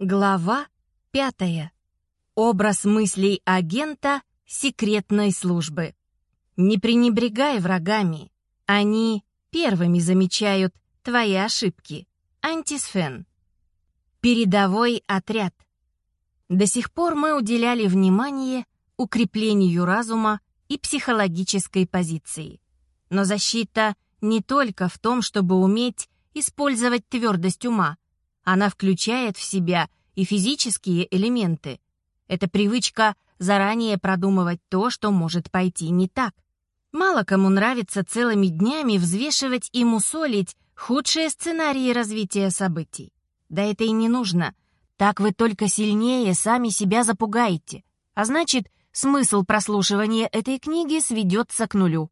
Глава пятая. Образ мыслей агента секретной службы. Не пренебрегай врагами. Они первыми замечают твои ошибки. Антисфен. Передовой отряд. До сих пор мы уделяли внимание укреплению разума и психологической позиции. Но защита не только в том, чтобы уметь использовать твердость ума. Она включает в себя и физические элементы. Это привычка заранее продумывать то, что может пойти не так. Мало кому нравится целыми днями взвешивать и мусолить худшие сценарии развития событий. Да это и не нужно. Так вы только сильнее сами себя запугаете. А значит, смысл прослушивания этой книги сведется к нулю.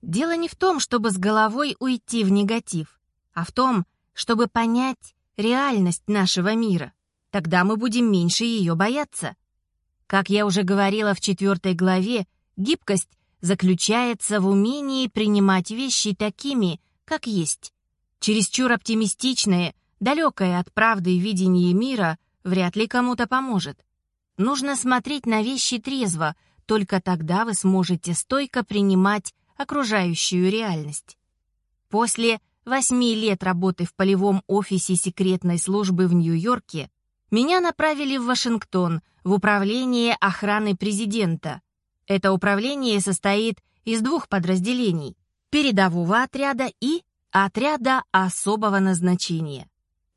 Дело не в том, чтобы с головой уйти в негатив, а в том, чтобы понять реальность нашего мира. Тогда мы будем меньше ее бояться. Как я уже говорила в четвертой главе, гибкость заключается в умении принимать вещи такими, как есть. Чересчур оптимистичное, далекое от правды видение мира вряд ли кому-то поможет. Нужно смотреть на вещи трезво, только тогда вы сможете стойко принимать окружающую реальность. После восьми лет работы в полевом офисе секретной службы в Нью-Йорке меня направили в Вашингтон в управление охраны президента. Это управление состоит из двух подразделений – передового отряда и отряда особого назначения.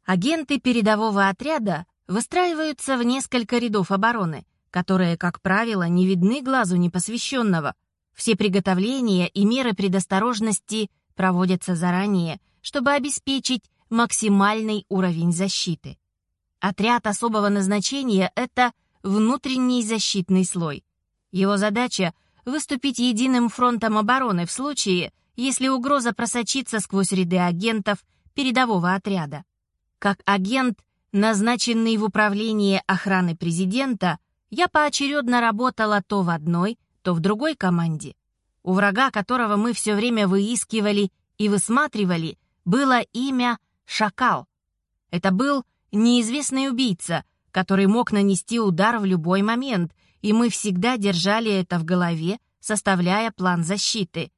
Агенты передового отряда выстраиваются в несколько рядов обороны, которые, как правило, не видны глазу непосвященного. Все приготовления и меры предосторожности проводятся заранее, чтобы обеспечить максимальный уровень защиты. Отряд особого назначения — это внутренний защитный слой. Его задача — выступить единым фронтом обороны в случае, если угроза просочится сквозь ряды агентов передового отряда. Как агент, назначенный в управление охраны президента, я поочередно работала то в одной, то в другой команде. У врага, которого мы все время выискивали и высматривали, было имя Шакал. Это был неизвестный убийца, который мог нанести удар в любой момент, и мы всегда держали это в голове, составляя план защиты.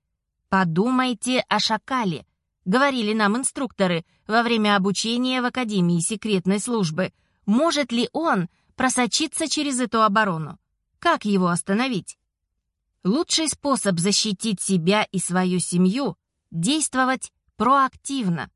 «Подумайте о Шакале», — говорили нам инструкторы во время обучения в Академии секретной службы. «Может ли он просочиться через эту оборону? Как его остановить?» Лучший способ защитить себя и свою семью — действовать проактивно.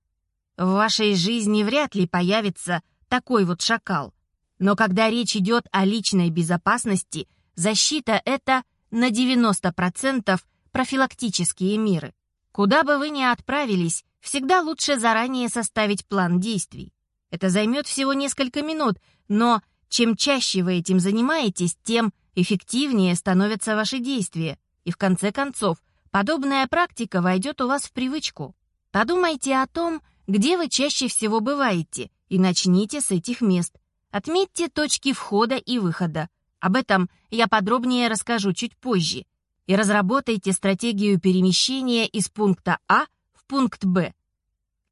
В вашей жизни вряд ли появится такой вот шакал. Но когда речь идет о личной безопасности, защита — это на 90% профилактические меры. Куда бы вы ни отправились, всегда лучше заранее составить план действий. Это займет всего несколько минут, но чем чаще вы этим занимаетесь, тем эффективнее становятся ваши действия. И в конце концов, подобная практика войдет у вас в привычку. Подумайте о том, где вы чаще всего бываете, и начните с этих мест. Отметьте точки входа и выхода. Об этом я подробнее расскажу чуть позже. И разработайте стратегию перемещения из пункта А в пункт Б.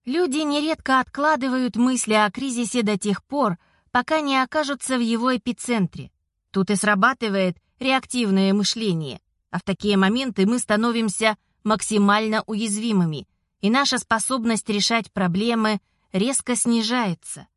Люди нередко откладывают мысли о кризисе до тех пор, пока не окажутся в его эпицентре. Тут и срабатывает реактивное мышление, а в такие моменты мы становимся максимально уязвимыми, и наша способность решать проблемы резко снижается.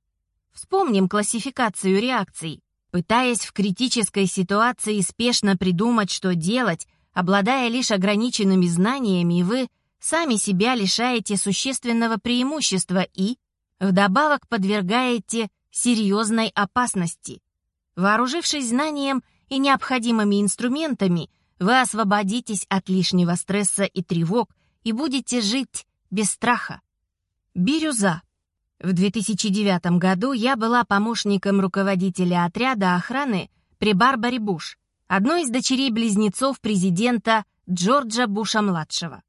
Вспомним классификацию реакций. Пытаясь в критической ситуации спешно придумать, что делать, обладая лишь ограниченными знаниями, вы сами себя лишаете существенного преимущества и, вдобавок, подвергаете серьезной опасности. Вооружившись знанием и необходимыми инструментами, вы освободитесь от лишнего стресса и тревог и будете жить без страха. Бирюза. В 2009 году я была помощником руководителя отряда охраны при Барбаре Буш, одной из дочерей-близнецов президента Джорджа Буша-младшего.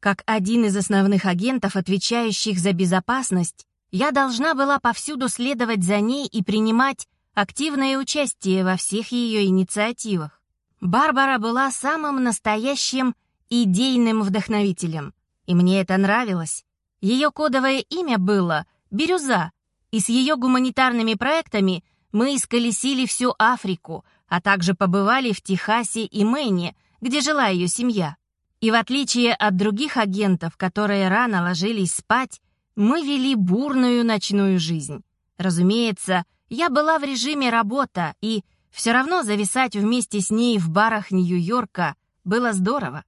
Как один из основных агентов, отвечающих за безопасность, я должна была повсюду следовать за ней и принимать активное участие во всех ее инициативах. Барбара была самым настоящим идейным вдохновителем, и мне это нравилось. Ее кодовое имя было «Бирюза», И с ее гуманитарными проектами мы исколесили всю Африку, а также побывали в Техасе и Мэне, где жила ее семья. И в отличие от других агентов, которые рано ложились спать, мы вели бурную ночную жизнь. Разумеется, я была в режиме работа, и все равно зависать вместе с ней в барах Нью-Йорка было здорово.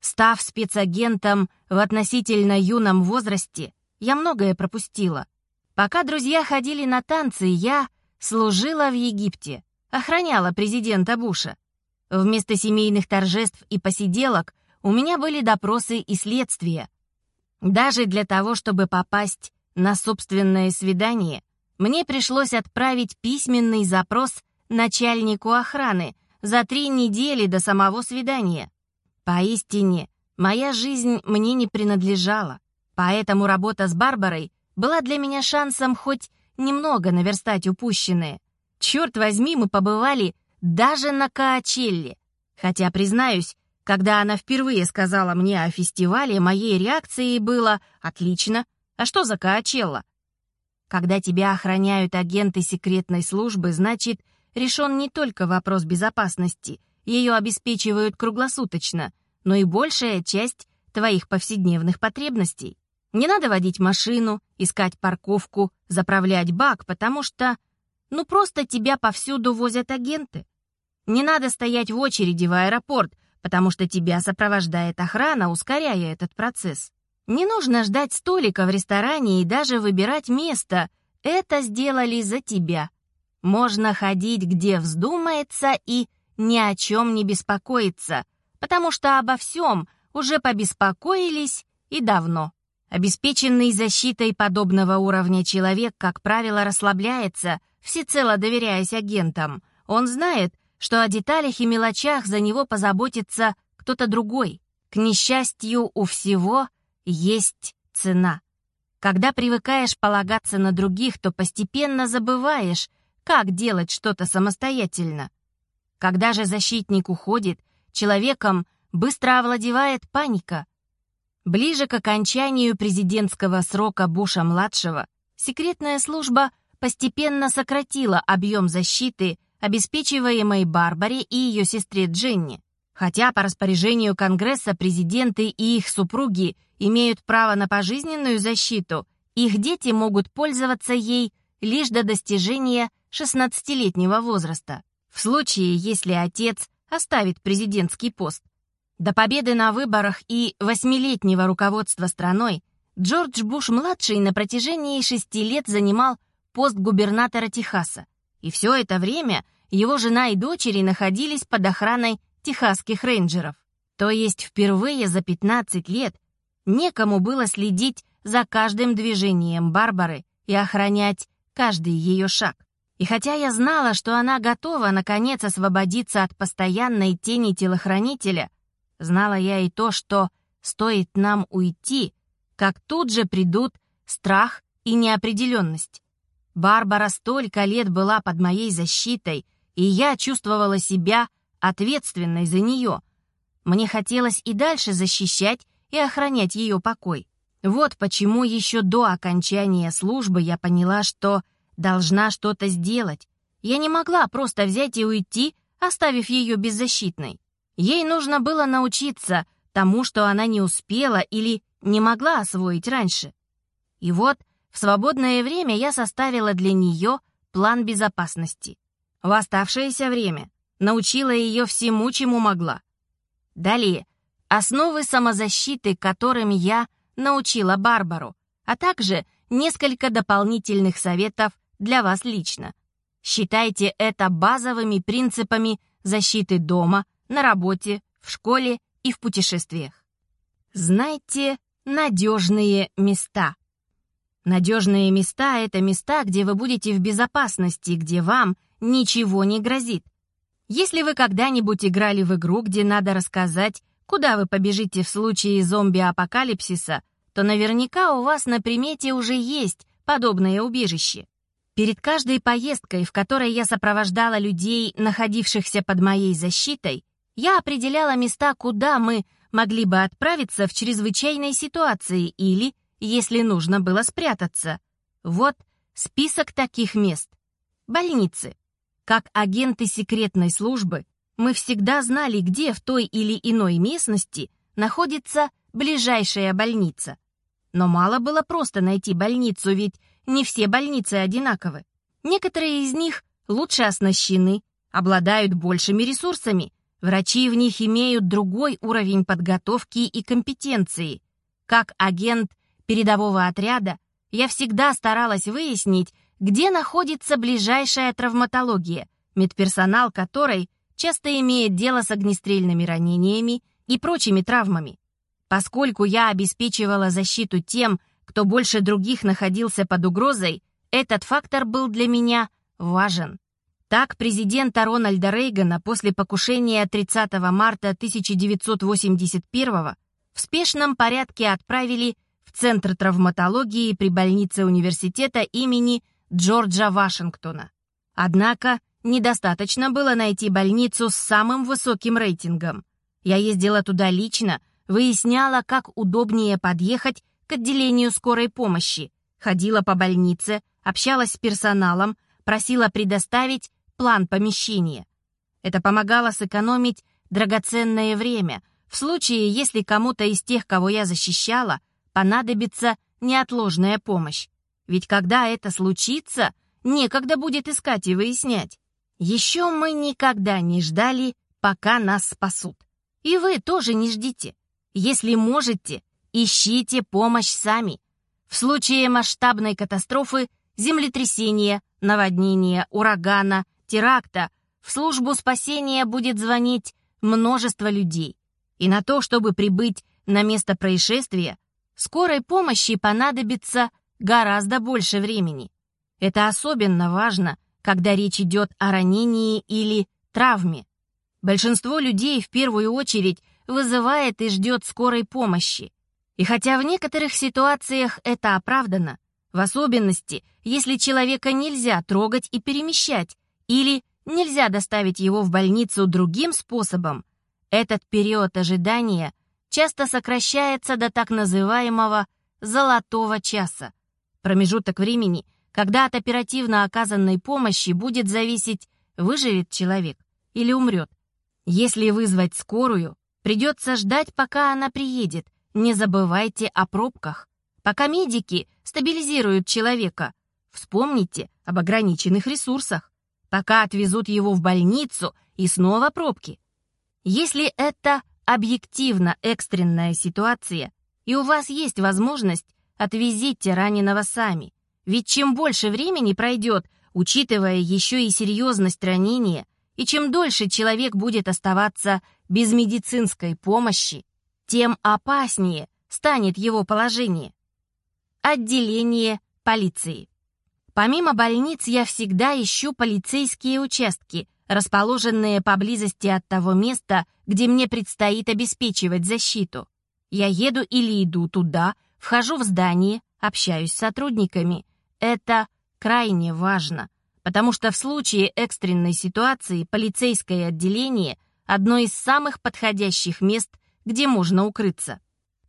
Став спецагентом в относительно юном возрасте, я многое пропустила. Пока друзья ходили на танцы, я служила в Египте, охраняла президента Буша. Вместо семейных торжеств и посиделок у меня были допросы и следствия. Даже для того, чтобы попасть на собственное свидание, мне пришлось отправить письменный запрос начальнику охраны за три недели до самого свидания. Поистине, моя жизнь мне не принадлежала, поэтому работа с Барбарой была для меня шансом хоть немного наверстать упущенное. Черт возьми, мы побывали даже на Каачелле. Хотя, признаюсь, когда она впервые сказала мне о фестивале, моей реакцией было «Отлично, а что за Каачелла?» Когда тебя охраняют агенты секретной службы, значит, решен не только вопрос безопасности, ее обеспечивают круглосуточно, но и большая часть твоих повседневных потребностей. Не надо водить машину, искать парковку, заправлять бак, потому что, ну просто тебя повсюду возят агенты. Не надо стоять в очереди в аэропорт, потому что тебя сопровождает охрана, ускоряя этот процесс. Не нужно ждать столика в ресторане и даже выбирать место. Это сделали за тебя. Можно ходить, где вздумается, и ни о чем не беспокоиться, потому что обо всем уже побеспокоились и давно. Обеспеченный защитой подобного уровня человек, как правило, расслабляется, всецело доверяясь агентам. Он знает, что о деталях и мелочах за него позаботится кто-то другой. К несчастью, у всего есть цена. Когда привыкаешь полагаться на других, то постепенно забываешь, как делать что-то самостоятельно. Когда же защитник уходит, человеком быстро овладевает паника. Ближе к окончанию президентского срока Буша-младшего секретная служба постепенно сократила объем защиты обеспечиваемой Барбаре и ее сестре Дженни. Хотя по распоряжению Конгресса президенты и их супруги имеют право на пожизненную защиту, их дети могут пользоваться ей лишь до достижения 16-летнего возраста, в случае, если отец оставит президентский пост. До победы на выборах и восьмилетнего руководства страной Джордж Буш-младший на протяжении шести лет занимал пост губернатора Техаса, и все это время его жена и дочери находились под охраной техасских рейнджеров. То есть впервые за 15 лет некому было следить за каждым движением Барбары и охранять каждый ее шаг. И хотя я знала, что она готова наконец освободиться от постоянной тени телохранителя, знала я и то, что стоит нам уйти, как тут же придут страх и неопределенность. Барбара столько лет была под моей защитой, и я чувствовала себя ответственной за нее. Мне хотелось и дальше защищать и охранять ее покой. Вот почему еще до окончания службы я поняла, что должна что-то сделать. Я не могла просто взять и уйти, оставив ее беззащитной. Ей нужно было научиться тому, что она не успела или не могла освоить раньше. И вот в свободное время я составила для нее план безопасности. В оставшееся время научила ее всему, чему могла. Далее, основы самозащиты, которым я научила Барбару, а также несколько дополнительных советов для вас лично. Считайте это базовыми принципами защиты дома, на работе, в школе и в путешествиях. Знайте надежные места. Надежные места — это места, где вы будете в безопасности, где вам ничего не грозит. Если вы когда-нибудь играли в игру, где надо рассказать, куда вы побежите в случае зомби-апокалипсиса, то наверняка у вас на примете уже есть подобное убежище. Перед каждой поездкой, в которой я сопровождала людей, находившихся под моей защитой, я определяла места, куда мы могли бы отправиться в чрезвычайной ситуации или, если нужно было спрятаться. Вот список таких мест. Больницы. Как агенты секретной службы, мы всегда знали, где в той или иной местности находится ближайшая больница. Но мало было просто найти больницу, ведь не все больницы одинаковы. Некоторые из них лучше оснащены, обладают большими ресурсами, врачи в них имеют другой уровень подготовки и компетенции. Как агент передового отряда я всегда старалась выяснить, где находится ближайшая травматология, медперсонал которой часто имеет дело с огнестрельными ранениями и прочими травмами. Поскольку я обеспечивала защиту тем, кто больше других находился под угрозой, этот фактор был для меня важен. Так, президента Рональда Рейгана после покушения 30 марта 1981 в спешном порядке отправили в Центр травматологии при больнице университета имени Джорджа Вашингтона. Однако недостаточно было найти больницу с самым высоким рейтингом. Я ездила туда лично, выясняла, как удобнее подъехать к отделению скорой помощи, ходила по больнице, общалась с персоналом, просила предоставить план помещения. Это помогало сэкономить драгоценное время в случае, если кому-то из тех, кого я защищала, понадобится неотложная помощь. Ведь когда это случится, некогда будет искать и выяснять. Еще мы никогда не ждали, пока нас спасут. И вы тоже не ждите. Если можете, ищите помощь сами. В случае масштабной катастрофы, землетрясения, наводнения, урагана, теракта в службу спасения будет звонить множество людей. И на то, чтобы прибыть на место происшествия, скорой помощи понадобится гораздо больше времени. Это особенно важно, когда речь идет о ранении или травме. Большинство людей в первую очередь вызывает и ждет скорой помощи. И хотя в некоторых ситуациях это оправдано, в особенности, если человека нельзя трогать и перемещать, или нельзя доставить его в больницу другим способом, этот период ожидания часто сокращается до так называемого «золотого часа», промежуток времени, когда от оперативно оказанной помощи будет зависеть, выживет человек или умрет. Если вызвать скорую, придется ждать, пока она приедет. Не забывайте о пробках. Пока медики стабилизируют человека, вспомните об ограниченных ресурсах. Пока отвезут его в больницу и снова пробки. Если это объективно экстренная ситуация, и у вас есть возможность, отвезите раненого сами. Ведь чем больше времени пройдет, учитывая еще и серьезность ранения, и чем дольше человек будет оставаться без медицинской помощи, тем опаснее станет его положение. Отделение полиции. Помимо больниц я всегда ищу полицейские участки, расположенные поблизости от того места, где мне предстоит обеспечивать защиту. Я еду или иду туда, вхожу в здание, общаюсь с сотрудниками, это крайне важно, потому что в случае экстренной ситуации полицейское отделение – одно из самых подходящих мест, где можно укрыться.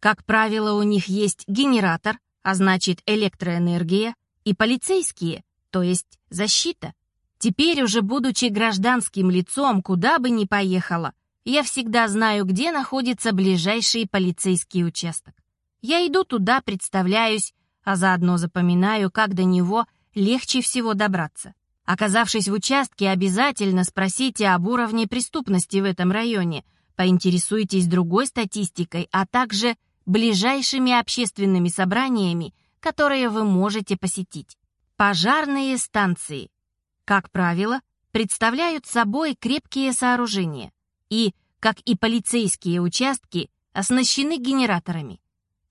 Как правило, у них есть генератор, а значит электроэнергия, и полицейские, то есть защита. Теперь уже будучи гражданским лицом, куда бы ни поехала, я всегда знаю, где находится ближайший полицейский участок. Я иду туда, представляюсь, а заодно запоминаю, как до него легче всего добраться. Оказавшись в участке, обязательно спросите об уровне преступности в этом районе, поинтересуйтесь другой статистикой, а также ближайшими общественными собраниями, которые вы можете посетить. Пожарные станции, как правило, представляют собой крепкие сооружения и, как и полицейские участки, оснащены генераторами.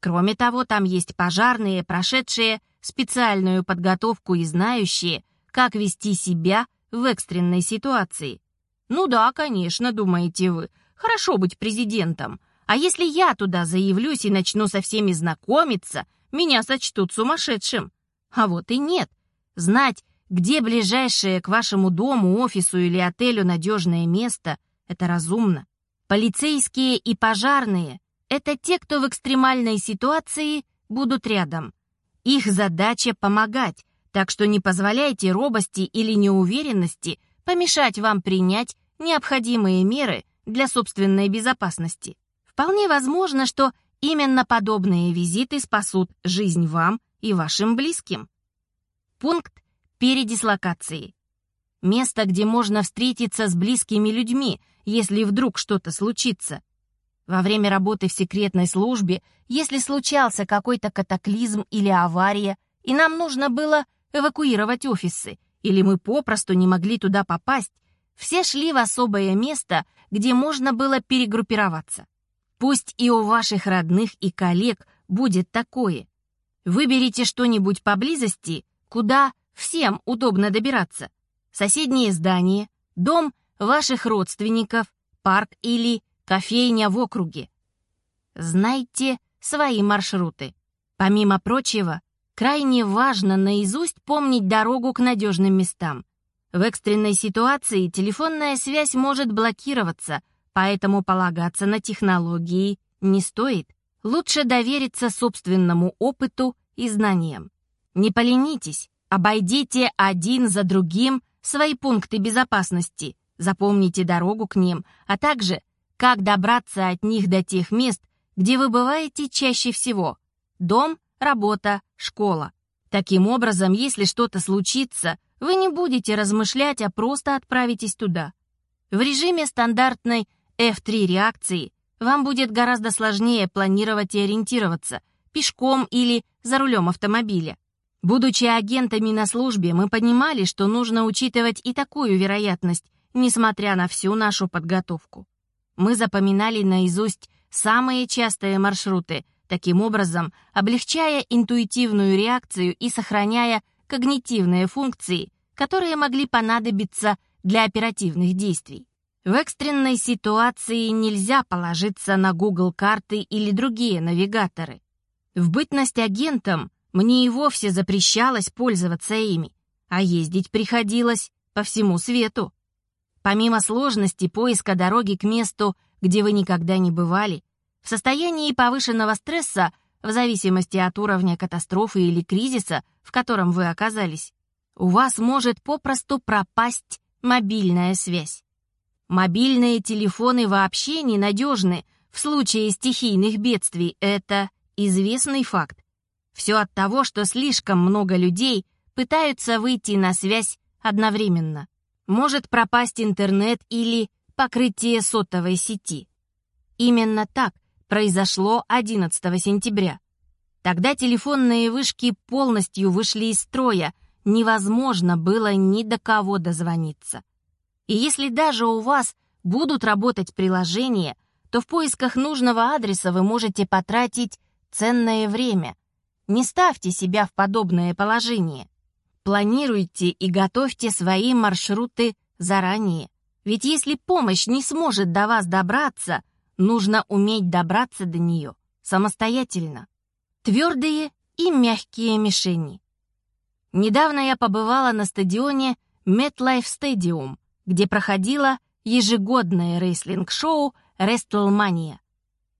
Кроме того, там есть пожарные, прошедшие специальную подготовку и знающие, как вести себя в экстренной ситуации. Ну да, конечно, думаете вы, хорошо быть президентом. А если я туда заявлюсь и начну со всеми знакомиться, меня сочтут сумасшедшим. А вот и нет. Знать, где ближайшее к вашему дому, офису или отелю надежное место, это разумно. Полицейские и пожарные это те, кто в экстремальной ситуации будут рядом. Их задача — помогать, Так что не позволяйте робости или неуверенности помешать вам принять необходимые меры для собственной безопасности. Вполне возможно, что именно подобные визиты спасут жизнь вам и вашим близким. Пункт передислокации. Место, где можно встретиться с близкими людьми, если вдруг что-то случится. Во время работы в секретной службе, если случался какой-то катаклизм или авария, и нам нужно было эвакуировать офисы, или мы попросту не могли туда попасть, все шли в особое место, где можно было перегруппироваться. Пусть и у ваших родных и коллег будет такое. Выберите что-нибудь поблизости, куда всем удобно добираться. Соседнее здание, дом ваших родственников, парк или кофейня в округе. Знайте свои маршруты. Помимо прочего, крайне важно наизусть помнить дорогу к надежным местам. В экстренной ситуации телефонная связь может блокироваться, поэтому полагаться на технологии не стоит. Лучше довериться собственному опыту и знаниям. Не поленитесь, обойдите один за другим свои пункты безопасности, запомните дорогу к ним, а также как добраться от них до тех мест, где вы бываете чаще всего. Дом, работа, школа. Таким образом, если что-то случится, вы не будете размышлять, а просто отправитесь туда. В режиме стандартной F3 реакции вам будет гораздо сложнее планировать и ориентироваться пешком или за рулем автомобиля. Будучи агентами на службе, мы понимали, что нужно учитывать и такую вероятность, несмотря на всю нашу подготовку. Мы запоминали наизусть самые частые маршруты, таким образом облегчая интуитивную реакцию и сохраняя когнитивные функции, которые могли понадобиться для оперативных действий. В экстренной ситуации нельзя положиться на Google карты или другие навигаторы. В бытность агентом мне и вовсе запрещалось пользоваться ими, а ездить приходилось по всему свету. Помимо сложности поиска дороги к месту, где вы никогда не бывали, в состоянии повышенного стресса, в зависимости от уровня катастрофы или кризиса, в котором вы оказались, у вас может попросту пропасть мобильная связь. Мобильные телефоны вообще ненадежны в случае стихийных бедствий, это известный факт. Все от того, что слишком много людей пытаются выйти на связь одновременно. Может пропасть интернет или покрытие сотовой сети. Именно так произошло 11 сентября. Тогда телефонные вышки полностью вышли из строя, невозможно было ни до кого дозвониться. И если даже у вас будут работать приложения, то в поисках нужного адреса вы можете потратить ценное время. Не ставьте себя в подобное положение. Планируйте и готовьте свои маршруты заранее. Ведь если помощь не сможет до вас добраться, нужно уметь добраться до нее самостоятельно. Твердые и мягкие мишени. Недавно я побывала на стадионе MetLife Stadium, где проходило ежегодное рейслинг-шоу WrestleMania.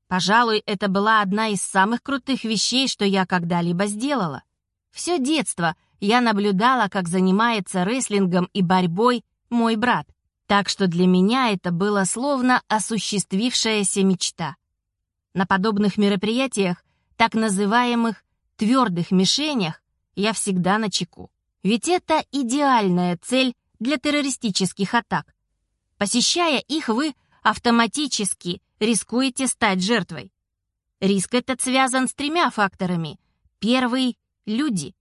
Пожалуй, это была одна из самых крутых вещей, что я когда-либо сделала. Все детство я наблюдала, как занимается рейслингом и борьбой мой брат, так что для меня это было словно осуществившаяся мечта. На подобных мероприятиях, так называемых твердых мишенях, я всегда на чеку. Ведь это идеальная цель для террористических атак. Посещая их, вы автоматически рискуете стать жертвой. Риск этот связан с тремя факторами. Первый — люди.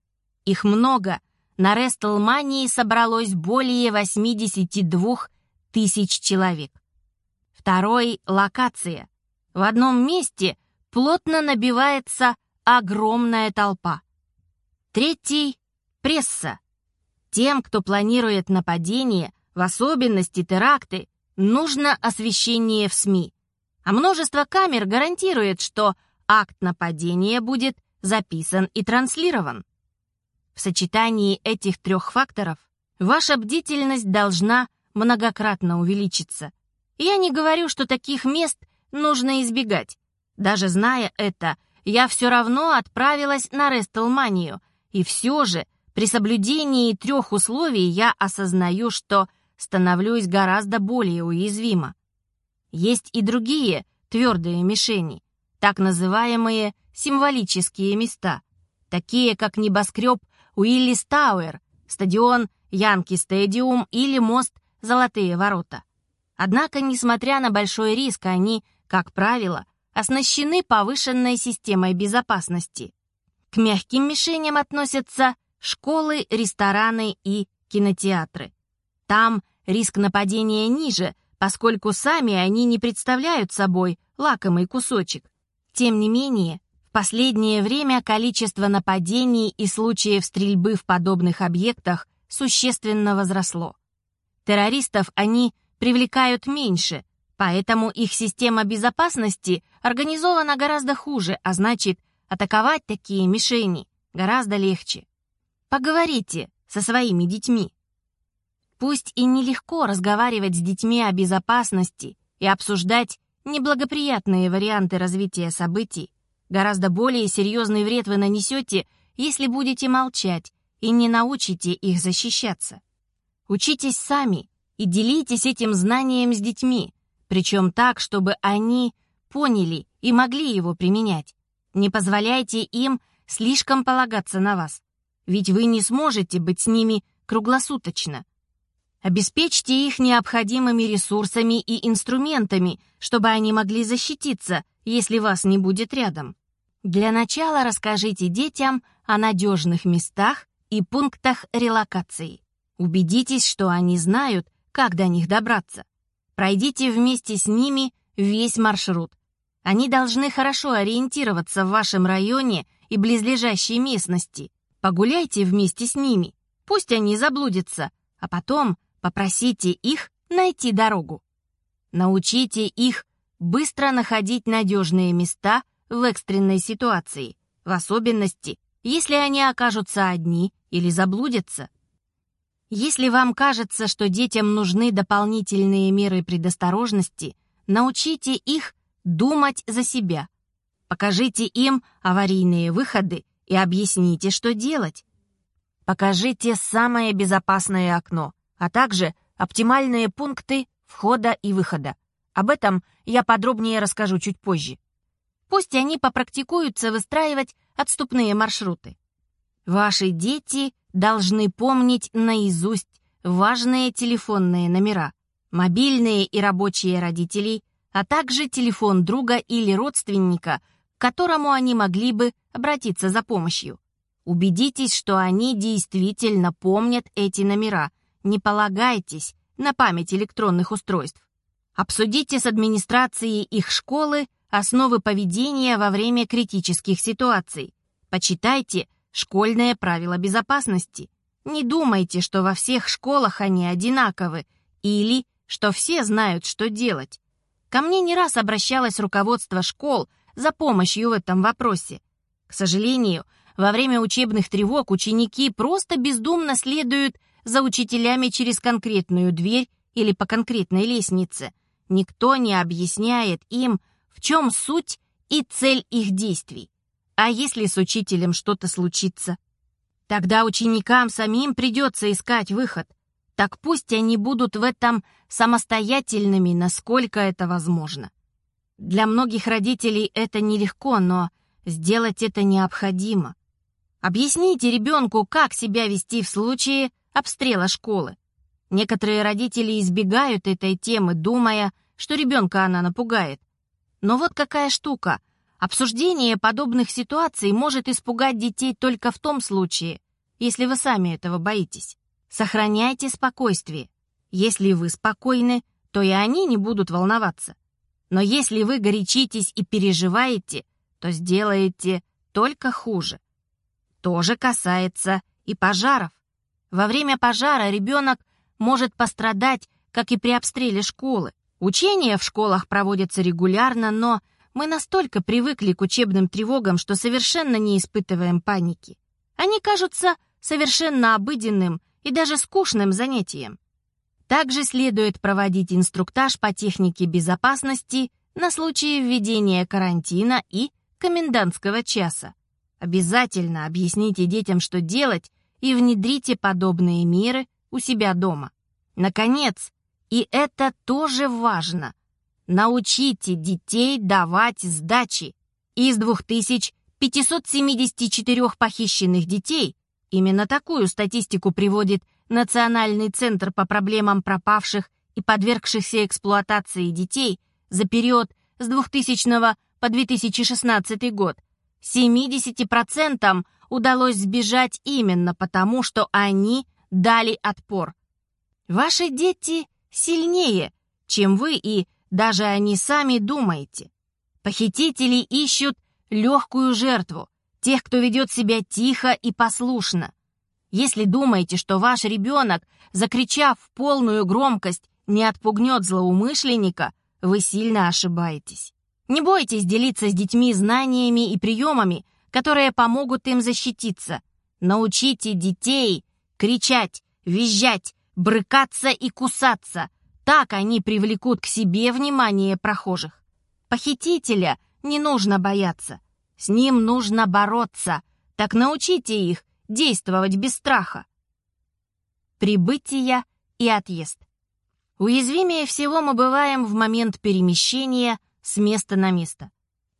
Их много. На Рестлмании собралось более 82 тысяч человек. Второй — локация. В одном месте плотно набивается огромная толпа. Третий — пресса. Тем, кто планирует нападение, в особенности теракты, нужно освещение в СМИ. А множество камер гарантирует, что акт нападения будет записан и транслирован. В сочетании этих трех факторов ваша бдительность должна многократно увеличиться. Я не говорю, что таких мест нужно избегать. Даже зная это, я все равно отправилась на Рестлманию — и все же При соблюдении трех условий я осознаю, что становлюсь гораздо более уязвима. Есть и другие твердые мишени, так называемые символические места, такие как небоскреб Уиллис Тауэр, стадион Янки Стадиум или мост Золотые ворота. Однако, несмотря на большой риск, они, как правило, оснащены повышенной системой безопасности. К мягким мишеням относятся школы, рестораны и кинотеатры. Там риск нападения ниже, поскольку сами они не представляют собой лакомый кусочек. Тем не менее, последнее время количество нападений и случаев стрельбы в подобных объектах существенно возросло. Террористов они привлекают меньше, поэтому их система безопасности организована гораздо хуже, а значит, атаковать такие мишени гораздо легче. Поговорите со своими детьми. Пусть и нелегко разговаривать с детьми о безопасности и обсуждать неблагоприятные варианты развития событий, гораздо более серьезный вред вы нанесете, если будете молчать и не научите их защищаться. Учитесь сами и делитесь этим знанием с детьми, причем так, чтобы они поняли и могли его применять. Не позволяйте им слишком полагаться на вас ведь вы не сможете быть с ними круглосуточно. Обеспечьте их необходимыми ресурсами и инструментами, чтобы они могли защититься, если вас не будет рядом. Для начала расскажите детям о надежных местах и пунктах релокации. Убедитесь, что они знают, как до них добраться. Пройдите вместе с ними весь маршрут. Они должны хорошо ориентироваться в вашем районе и близлежащей местности. Погуляйте вместе с ними, пусть они заблудятся, а потом попросите их найти дорогу. Научите их быстро находить надежные места в экстренной ситуации, в особенности, если они окажутся одни или заблудятся. Если вам кажется, что детям нужны дополнительные меры предосторожности, научите их думать за себя. Покажите им аварийные выходы и объясните, что делать. Покажите самое безопасное окно, а также оптимальные пункты входа и выхода. Об этом я подробнее расскажу чуть позже. Пусть они попрактикуются выстраивать отступные маршруты. Ваши дети должны помнить наизусть важные телефонные номера, мобильные и рабочие родителей, а также телефон друга или родственника – к которому они могли бы обратиться за помощью. Убедитесь, что они действительно помнят эти номера. Не полагайтесь на память электронных устройств. Обсудите с администрацией их школы основы поведения во время критических ситуаций. Почитайте школьные правила безопасности. Не думайте, что во всех школах они одинаковы или что все знают, что делать. Ко мне не раз обращалось руководство школ – за помощью в этом вопросе. К сожалению, во время учебных тревог ученики просто бездумно следуют за учителями через конкретную дверь или по конкретной лестнице. Никто не объясняет им, в чем суть и цель их действий. А если с учителем что-то случится? Тогда ученикам самим придется искать выход. Так пусть они будут в этом самостоятельными, насколько это возможно. Для многих родителей это нелегко, но сделать это необходимо. Объясните ребенку, как себя вести в случае обстрела школы. Некоторые родители избегают этой темы, думая, что ребенка она напугает. Но вот какая штука. Обсуждение подобных ситуаций может испугать детей только в том случае, если вы сами этого боитесь. Сохраняйте спокойствие. Если вы спокойны, то и они не будут волноваться. Но если вы горячитесь и переживаете, то сделаете только хуже. То же касается и пожаров. Во время пожара ребенок может пострадать, как и при обстреле школы. Учения в школах проводятся регулярно, но мы настолько привыкли к учебным тревогам, что совершенно не испытываем паники. Они кажутся совершенно обыденным и даже скучным занятием. Также следует проводить инструктаж по технике безопасности на случай введения карантина и комендантского часа. Обязательно объясните детям, что делать, и внедрите подобные меры у себя дома. Наконец, и это тоже важно, научите детей давать сдачи. Из 2574 похищенных детей именно такую статистику приводит Национальный центр по проблемам пропавших и подвергшихся эксплуатации детей за период с 2000 по 2016 год. 70% удалось сбежать именно потому, что они дали отпор. Ваши дети сильнее, чем вы и даже они сами думаете. Похитители ищут легкую жертву, тех, кто ведет себя тихо и послушно. Если думаете, что ваш ребенок, закричав в полную громкость, не отпугнет злоумышленника, вы сильно ошибаетесь. Не бойтесь делиться с детьми знаниями и приемами, которые помогут им защититься. Научите детей кричать, визжать, брыкаться и кусаться. Так они привлекут к себе внимание прохожих. Похитителя не нужно бояться. С ним нужно бороться. Так научите их действовать без страха. Прибытие и отъезд. Уязвимее всего мы бываем в момент перемещения с места на место.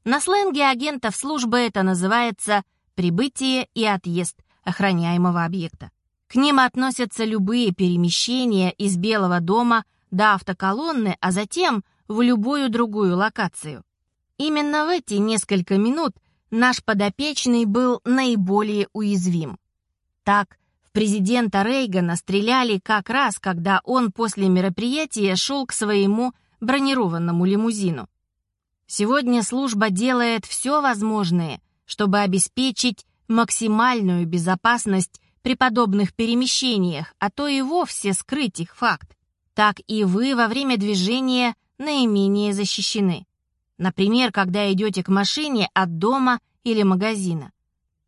На сленге агентов службы это называется прибытие и отъезд охраняемого объекта. К ним относятся любые перемещения из Белого дома до автоколонны, а затем в любую другую локацию. Именно в эти несколько минут наш подопечный был наиболее уязвим. Так, в президента Рейгана стреляли как раз, когда он после мероприятия шел к своему бронированному лимузину. Сегодня служба делает все возможное, чтобы обеспечить максимальную безопасность при подобных перемещениях, а то и вовсе скрыть их факт. Так и вы во время движения наименее защищены. Например, когда идете к машине от дома или магазина.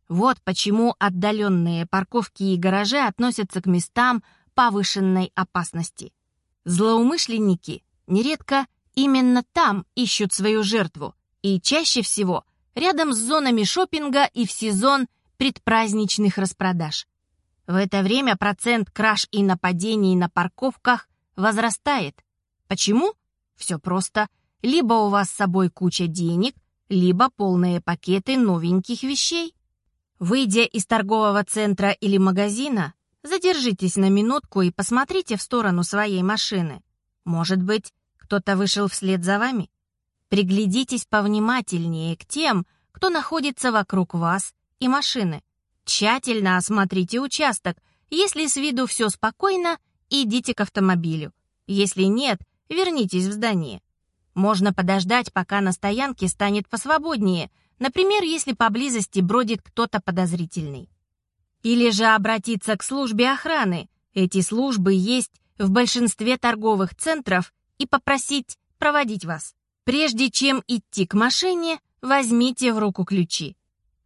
Вот почему отдаленные парковки и гаражи относятся к местам повышенной опасности. Злоумышленники нередко Именно там ищут свою жертву, и чаще всего рядом с зонами шопинга и в сезон предпраздничных распродаж. В это время процент краж и нападений на парковках возрастает. Почему? Все просто. Либо у вас с собой куча денег, либо полные пакеты новеньких вещей. Выйдя из торгового центра или магазина, задержитесь на минутку и посмотрите в сторону своей машины. Может быть, кто-то вышел вслед за вами? Приглядитесь повнимательнее к тем, кто находится вокруг вас и машины. Тщательно осмотрите участок. Если с виду все спокойно, идите к автомобилю. Если нет, вернитесь в здание. Можно подождать, пока на стоянке станет посвободнее, например, если поблизости бродит кто-то подозрительный. Или же обратиться к службе охраны. Эти службы есть в большинстве торговых центров и попросить проводить вас. Прежде чем идти к машине, возьмите в руку ключи.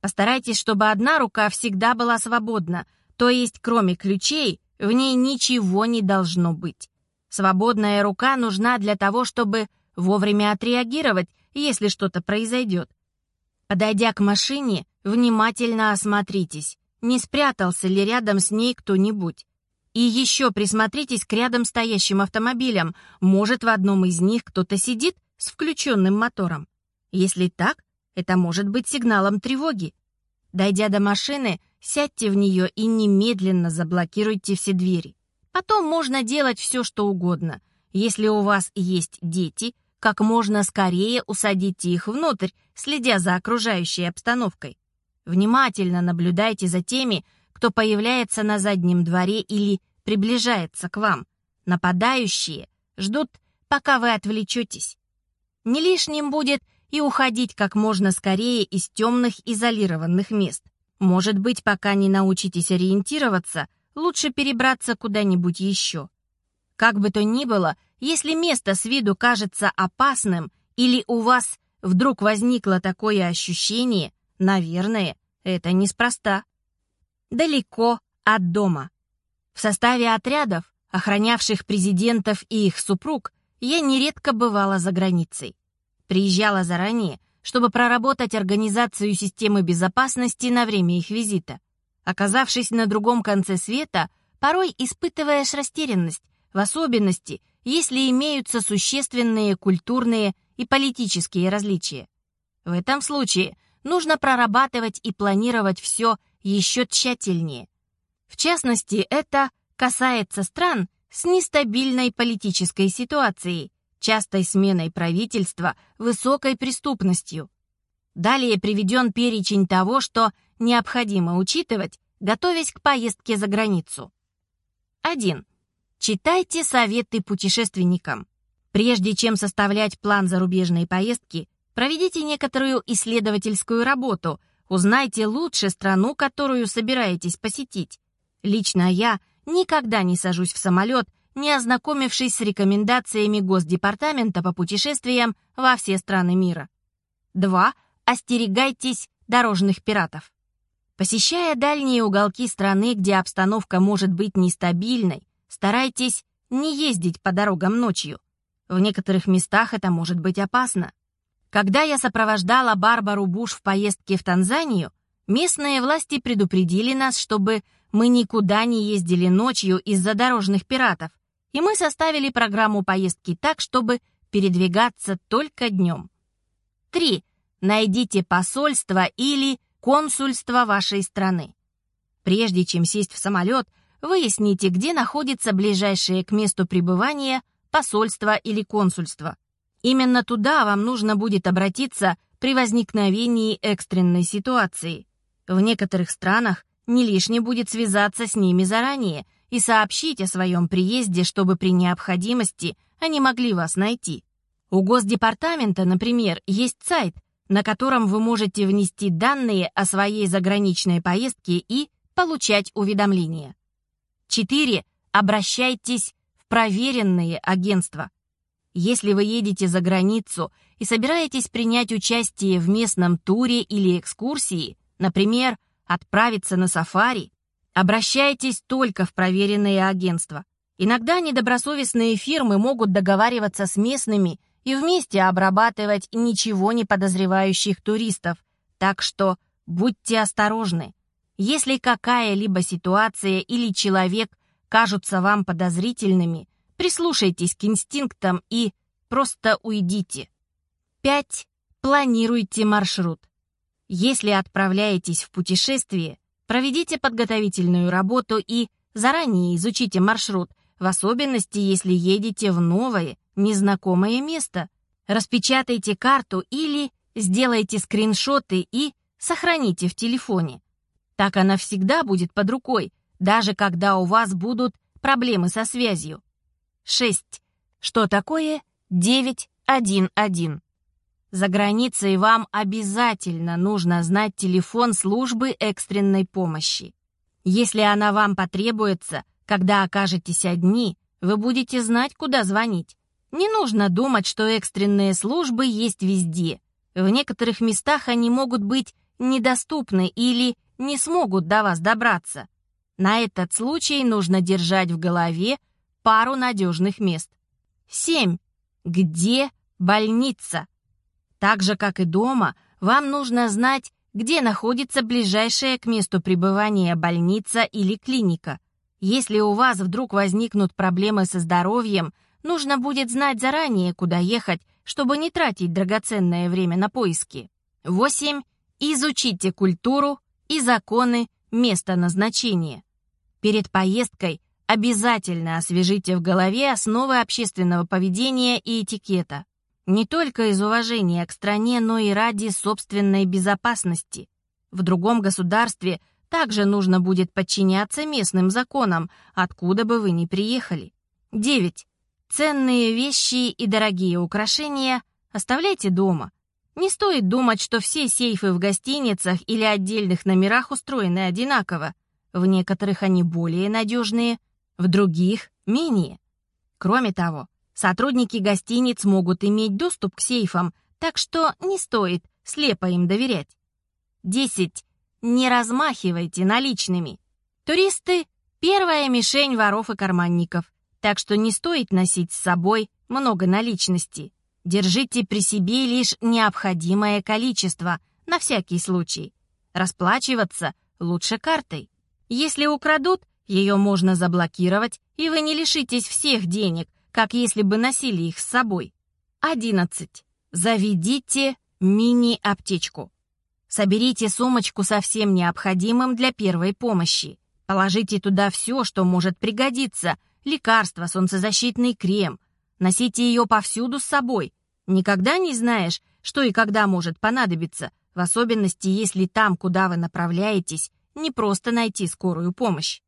Постарайтесь, чтобы одна рука всегда была свободна, то есть кроме ключей в ней ничего не должно быть. Свободная рука нужна для того, чтобы вовремя отреагировать, если что-то произойдет. Подойдя к машине, внимательно осмотритесь, не спрятался ли рядом с ней кто-нибудь. И еще присмотритесь к рядом стоящим автомобилям. Может, в одном из них кто-то сидит с включенным мотором. Если так, это может быть сигналом тревоги. Дойдя до машины, сядьте в нее и немедленно заблокируйте все двери. Потом можно делать все, что угодно. Если у вас есть дети, как можно скорее усадите их внутрь, следя за окружающей обстановкой. Внимательно наблюдайте за теми, кто появляется на заднем дворе или приближается к вам. Нападающие ждут, пока вы отвлечетесь. Не лишним будет и уходить как можно скорее из темных изолированных мест. Может быть, пока не научитесь ориентироваться, лучше перебраться куда-нибудь еще. Как бы то ни было, если место с виду кажется опасным или у вас вдруг возникло такое ощущение, наверное, это неспроста далеко от дома. В составе отрядов, охранявших президентов и их супруг, я нередко бывала за границей. Приезжала заранее, чтобы проработать организацию системы безопасности на время их визита. Оказавшись на другом конце света, порой испытываешь растерянность, в особенности, если имеются существенные культурные и политические различия. В этом случае нужно прорабатывать и планировать все еще тщательнее. В частности, это касается стран с нестабильной политической ситуацией, частой сменой правительства, высокой преступностью. Далее приведен перечень того, что необходимо учитывать, готовясь к поездке за границу. 1. Читайте советы путешественникам. Прежде чем составлять план зарубежной поездки, проведите некоторую исследовательскую работу, узнайте лучше страну, которую собираетесь посетить. Лично я никогда не сажусь в самолет, не ознакомившись с рекомендациями Госдепартамента по путешествиям во все страны мира. 2. Остерегайтесь дорожных пиратов. Посещая дальние уголки страны, где обстановка может быть нестабильной, старайтесь не ездить по дорогам ночью. В некоторых местах это может быть опасно. Когда я сопровождала Барбару Буш в поездке в Танзанию, местные власти предупредили нас, чтобы мы никуда не ездили ночью из-за дорожных пиратов, и мы составили программу поездки так, чтобы передвигаться только днем. 3. Найдите посольство или консульство вашей страны. Прежде чем сесть в самолет, выясните, где находится ближайшее к месту пребывания посольство или консульство. Именно туда вам нужно будет обратиться при возникновении экстренной ситуации. В некоторых странах не лишне будет связаться с ними заранее и сообщить о своем приезде, чтобы при необходимости они могли вас найти. У Госдепартамента, например, есть сайт – на котором вы можете внести данные о своей заграничной поездке и получать уведомления. 4. Обращайтесь в проверенные агентства. Если вы едете за границу и собираетесь принять участие в местном туре или экскурсии, например, отправиться на сафари, обращайтесь только в проверенные агентства. Иногда недобросовестные фирмы могут договариваться с местными и вместе обрабатывать ничего не подозревающих туристов. Так что будьте осторожны. Если какая-либо ситуация или человек кажутся вам подозрительными, прислушайтесь к инстинктам и просто уйдите. 5. Планируйте маршрут. Если отправляетесь в путешествие, проведите подготовительную работу и заранее изучите маршрут, в особенности, если едете в новое, незнакомое место. Распечатайте карту или сделайте скриншоты и сохраните в телефоне. Так она всегда будет под рукой, даже когда у вас будут проблемы со связью. 6. Что такое 911? За границей вам обязательно нужно знать телефон службы экстренной помощи. Если она вам потребуется, когда окажетесь одни, вы будете знать, куда звонить. Не нужно думать, что экстренные службы есть везде. В некоторых местах они могут быть недоступны или не смогут до вас добраться. На этот случай нужно держать в голове пару надежных мест. 7. Где больница? Так же, как и дома, вам нужно знать, где находится ближайшая к месту пребывания больница или клиника. Если у вас вдруг возникнут проблемы со здоровьем, Нужно будет знать заранее, куда ехать, чтобы не тратить драгоценное время на поиски. 8. Изучите культуру и законы места назначения. Перед поездкой обязательно освежите в голове основы общественного поведения и этикета. Не только из уважения к стране, но и ради собственной безопасности. В другом государстве также нужно будет подчиняться местным законам, откуда бы вы ни приехали. 9. Ценные вещи и дорогие украшения оставляйте дома. Не стоит думать, что все сейфы в гостиницах или отдельных номерах устроены одинаково. В некоторых они более надежные, в других — менее. Кроме того, сотрудники гостиниц могут иметь доступ к сейфам, так что не стоит слепо им доверять. 10. Не размахивайте наличными. Туристы — первая мишень воров и карманников так что не стоит носить с собой много наличности. Держите при себе лишь необходимое количество, на всякий случай. Расплачиваться лучше картой. Если украдут, ее можно заблокировать, и вы не лишитесь всех денег, как если бы носили их с собой. 11. Заведите мини-аптечку. Соберите сумочку со всем необходимым для первой помощи. Положите туда все, что может пригодиться. Лекарства, солнцезащитный крем. Носите ее повсюду с собой. Никогда не знаешь, что и когда может понадобиться, в особенности, если там, куда вы направляетесь, не просто найти скорую помощь.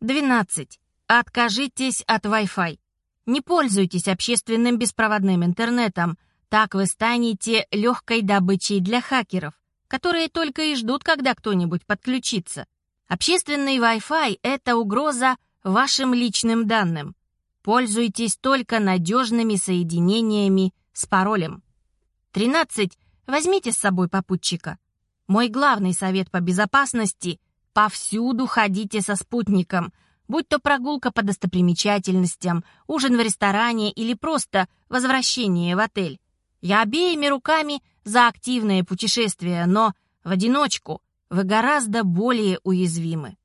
12. Откажитесь от Wi-Fi. Не пользуйтесь общественным беспроводным интернетом. Так вы станете легкой добычей для хакеров, которые только и ждут, когда кто-нибудь подключится. Общественный Wi-Fi — это угроза вашим личным данным. Пользуйтесь только надежными соединениями с паролем. 13. Возьмите с собой попутчика. Мой главный совет по безопасности — повсюду ходите со спутником, будь то прогулка по достопримечательностям, ужин в ресторане или просто возвращение в отель. Я обеими руками за активное путешествие, но в одиночку вы гораздо более уязвимы.